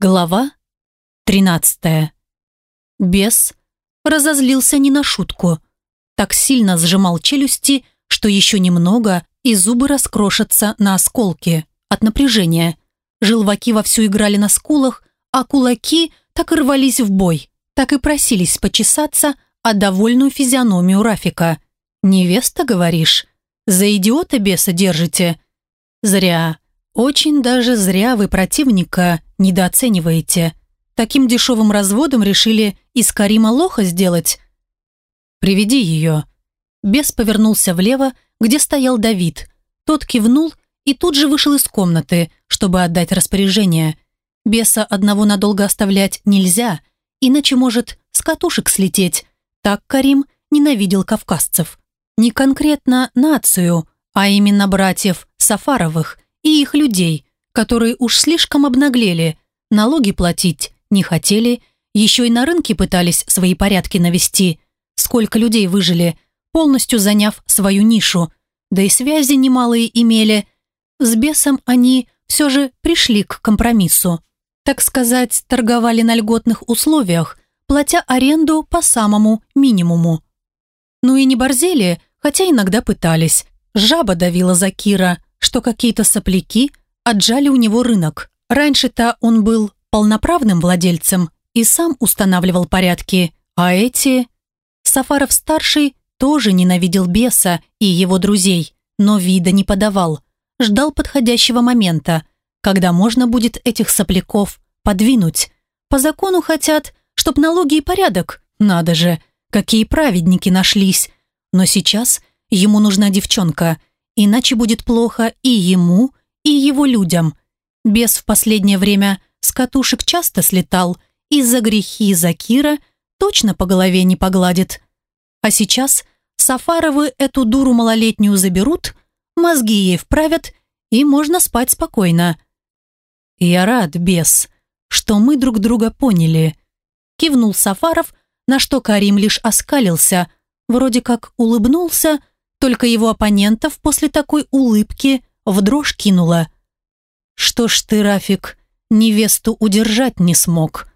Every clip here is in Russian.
Глава 13. Бес разозлился не на шутку. Так сильно сжимал челюсти, что еще немного, и зубы раскрошатся на осколки от напряжения. Желваки вовсю играли на скулах, а кулаки так и рвались в бой, так и просились почесаться о довольную физиономию Рафика. «Невеста, говоришь? За идиота беса держите?» «Зря. Очень даже зря вы противника недооцениваете. Таким дешевым разводом решили из Карима лоха сделать? Приведи ее. Бес повернулся влево, где стоял Давид. Тот кивнул и тут же вышел из комнаты, чтобы отдать распоряжение. Беса одного надолго оставлять нельзя, иначе может с катушек слететь. Так Карим ненавидел кавказцев. Не конкретно нацию, а именно братьев Сафаровых – и их людей, которые уж слишком обнаглели, налоги платить не хотели, еще и на рынке пытались свои порядки навести. Сколько людей выжили, полностью заняв свою нишу, да и связи немалые имели. С бесом они все же пришли к компромиссу. Так сказать, торговали на льготных условиях, платя аренду по самому минимуму. Ну и не борзели, хотя иногда пытались. Жаба давила Закира, что какие-то сопляки отжали у него рынок. Раньше-то он был полноправным владельцем и сам устанавливал порядки, а эти... Сафаров-старший тоже ненавидел беса и его друзей, но вида не подавал. Ждал подходящего момента, когда можно будет этих сопляков подвинуть. По закону хотят, чтоб налоги и порядок. Надо же, какие праведники нашлись. Но сейчас ему нужна девчонка, Иначе будет плохо и ему, и его людям. Бес в последнее время с катушек часто слетал, и за грехи Закира точно по голове не погладит. А сейчас Сафаровы эту дуру малолетнюю заберут, мозги ей вправят, и можно спать спокойно. «Я рад, бес, что мы друг друга поняли», кивнул Сафаров, на что Карим лишь оскалился, вроде как улыбнулся, только его оппонентов после такой улыбки в дрожь кинуло. «Что ж ты, Рафик, невесту удержать не смог?»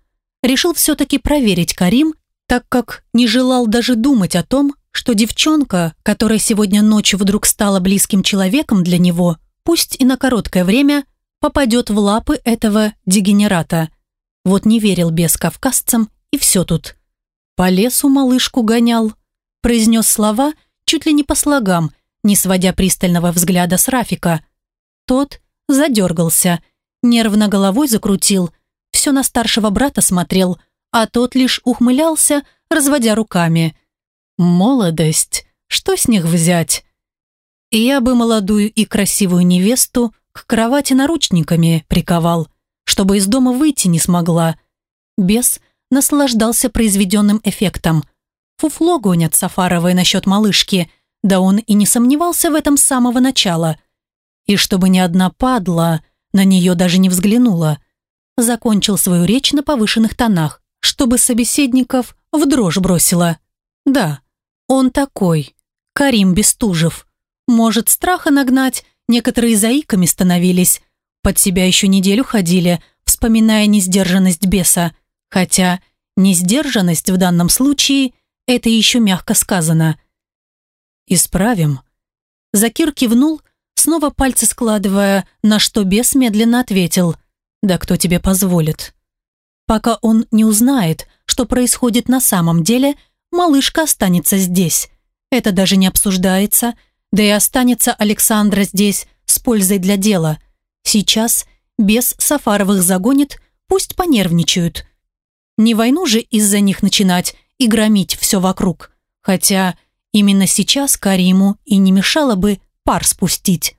Решил все-таки проверить Карим, так как не желал даже думать о том, что девчонка, которая сегодня ночью вдруг стала близким человеком для него, пусть и на короткое время, попадет в лапы этого дегенерата. Вот не верил без кавказцам, и все тут. «По лесу малышку гонял», произнес слова – чуть ли не по слогам, не сводя пристального взгляда с Рафика. Тот задергался, нервно головой закрутил, все на старшего брата смотрел, а тот лишь ухмылялся, разводя руками. «Молодость, что с них взять?» Я бы молодую и красивую невесту к кровати наручниками приковал, чтобы из дома выйти не смогла. Бес наслаждался произведенным эффектом. Фуфло гонят Сафаровой насчет малышки, да он и не сомневался в этом с самого начала. И чтобы ни одна падла на нее даже не взглянула. Закончил свою речь на повышенных тонах, чтобы собеседников в дрожь бросила. Да, он такой, Карим Бестужев. Может, страха нагнать, некоторые заиками становились, под себя еще неделю ходили, вспоминая несдержанность беса. Хотя несдержанность в данном случае – это еще мягко сказано. «Исправим». Закир кивнул, снова пальцы складывая, на что бес медленно ответил. «Да кто тебе позволит?» Пока он не узнает, что происходит на самом деле, малышка останется здесь. Это даже не обсуждается, да и останется Александра здесь с пользой для дела. Сейчас бес Сафаровых загонит, пусть понервничают. Не войну же из-за них начинать, и громить все вокруг. Хотя именно сейчас Кариму и не мешало бы пар спустить.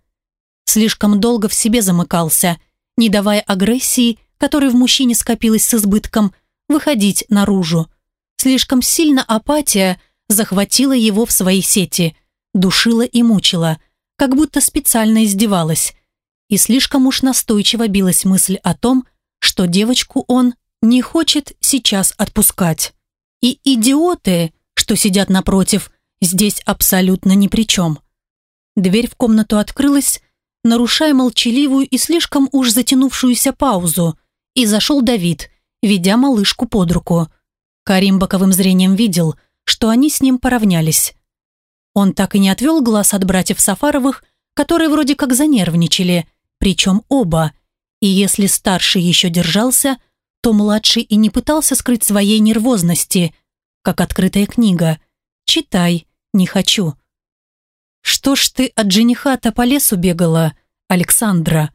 Слишком долго в себе замыкался, не давая агрессии, которой в мужчине скопилась с избытком, выходить наружу. Слишком сильно апатия захватила его в свои сети, душила и мучила, как будто специально издевалась. И слишком уж настойчиво билась мысль о том, что девочку он не хочет сейчас отпускать. И идиоты, что сидят напротив, здесь абсолютно ни при чем. Дверь в комнату открылась, нарушая молчаливую и слишком уж затянувшуюся паузу, и зашел Давид, ведя малышку под руку. Карим боковым зрением видел, что они с ним поравнялись. Он так и не отвел глаз от братьев Сафаровых, которые вроде как занервничали, причем оба. И если старший еще держался, то младший и не пытался скрыть своей нервозности, как открытая книга. «Читай, не хочу». «Что ж ты от жениха-то по лесу бегала, Александра?»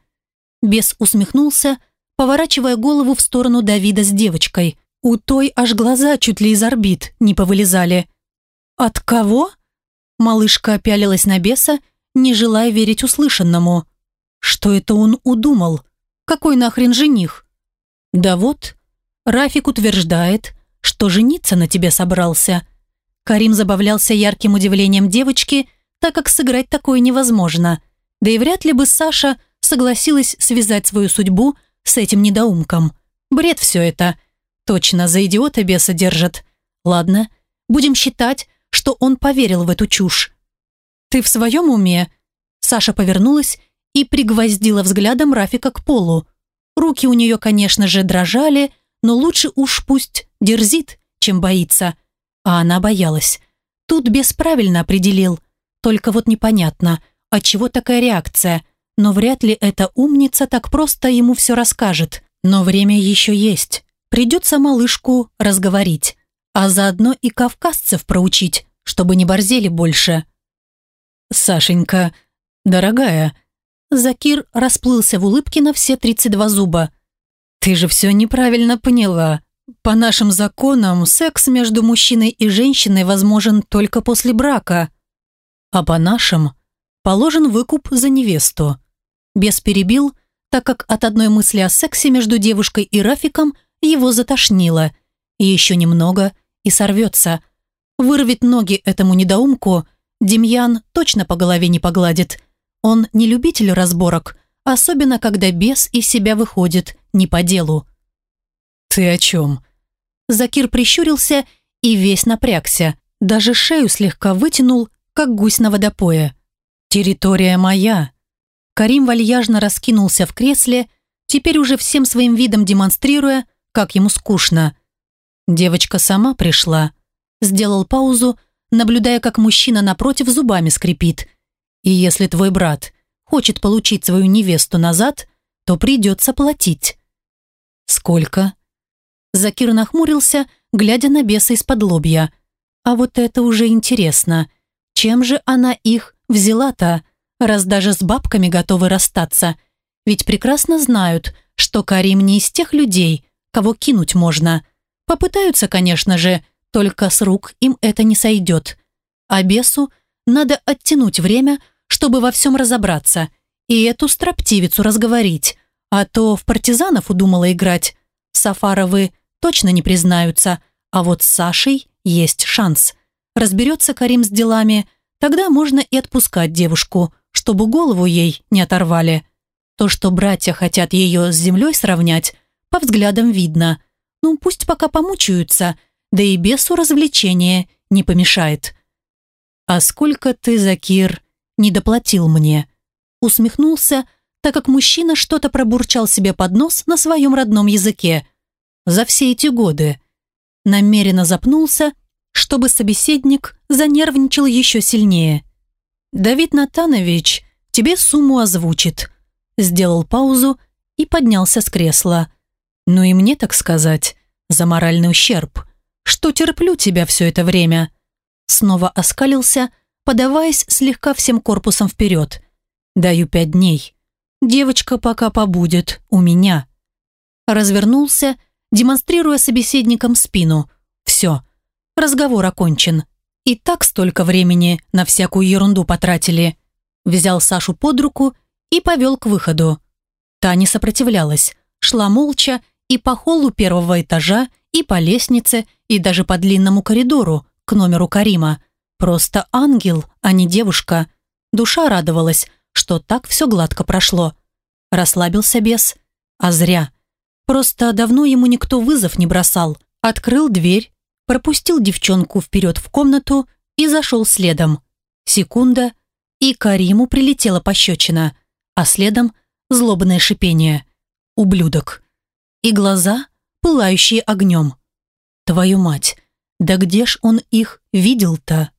Бес усмехнулся, поворачивая голову в сторону Давида с девочкой. У той аж глаза чуть ли из орбит не повылезали. «От кого?» Малышка опялилась на беса, не желая верить услышанному. Что это он удумал? Какой нахрен жених? Да вот, Рафик утверждает, что жениться на тебе собрался. Карим забавлялся ярким удивлением девочки, так как сыграть такое невозможно. Да и вряд ли бы Саша согласилась связать свою судьбу с этим недоумком. Бред все это. Точно, за идиота беса держат. Ладно, будем считать, что он поверил в эту чушь. «Ты в своем уме?» Саша повернулась и пригвоздила взглядом Рафика к полу. Руки у нее, конечно же, дрожали, но лучше уж пусть дерзит, чем боится. А она боялась. Тут бес правильно определил. Только вот непонятно, от чего такая реакция. Но вряд ли эта умница так просто ему все расскажет. Но время еще есть. Придется малышку разговорить. А заодно и кавказцев проучить, чтобы не борзели больше. «Сашенька, дорогая...» Закир расплылся в улыбке на все 32 зуба. «Ты же все неправильно поняла. По нашим законам, секс между мужчиной и женщиной возможен только после брака. А по нашим положен выкуп за невесту». Бес перебил, так как от одной мысли о сексе между девушкой и Рафиком его затошнило. И еще немного, и сорвется. Вырвет ноги этому недоумку – Демьян точно по голове не погладит. Он не любитель разборок, особенно когда бес из себя выходит не по делу. «Ты о чем?» Закир прищурился и весь напрягся, даже шею слегка вытянул, как гусь на водопое. «Территория моя». Карим вальяжно раскинулся в кресле, теперь уже всем своим видом демонстрируя, как ему скучно. Девочка сама пришла. Сделал паузу, наблюдая, как мужчина напротив зубами скрипит. И если твой брат хочет получить свою невесту назад, то придется платить. Сколько? Закир нахмурился, глядя на беса из-под лобья. А вот это уже интересно. Чем же она их взяла-то, раз даже с бабками готовы расстаться? Ведь прекрасно знают, что Карим не из тех людей, кого кинуть можно. Попытаются, конечно же, только с рук им это не сойдет. А бесу надо оттянуть время, чтобы во всем разобраться, и эту строптивицу разговорить, а то в партизанов удумала играть. Сафаровы точно не признаются, а вот с Сашей есть шанс. Разберется Карим с делами, тогда можно и отпускать девушку, чтобы голову ей не оторвали. То, что братья хотят ее с землей сравнять, по взглядам видно. Ну, пусть пока помучаются – да и бесу развлечение не помешает. «А сколько ты, Закир, не доплатил мне?» Усмехнулся, так как мужчина что-то пробурчал себе под нос на своем родном языке. «За все эти годы». Намеренно запнулся, чтобы собеседник занервничал еще сильнее. «Давид Натанович тебе сумму озвучит», сделал паузу и поднялся с кресла. «Ну и мне, так сказать, за моральный ущерб» что терплю тебя все это время». Снова оскалился, подаваясь слегка всем корпусом вперед. «Даю пять дней. Девочка пока побудет у меня». Развернулся, демонстрируя собеседникам спину. «Все, разговор окончен. И так столько времени на всякую ерунду потратили». Взял Сашу под руку и повел к выходу. Та не сопротивлялась, шла молча и по холлу первого этажа, и по лестнице, и даже по длинному коридору к номеру Карима. Просто ангел, а не девушка. Душа радовалась, что так все гладко прошло. Расслабился бес, а зря. Просто давно ему никто вызов не бросал. Открыл дверь, пропустил девчонку вперед в комнату и зашел следом. Секунда, и Кариму прилетела пощечина, а следом злобное шипение. «Ублюдок!» и глаза, пылающие огнем. Твою мать, да где ж он их видел-то?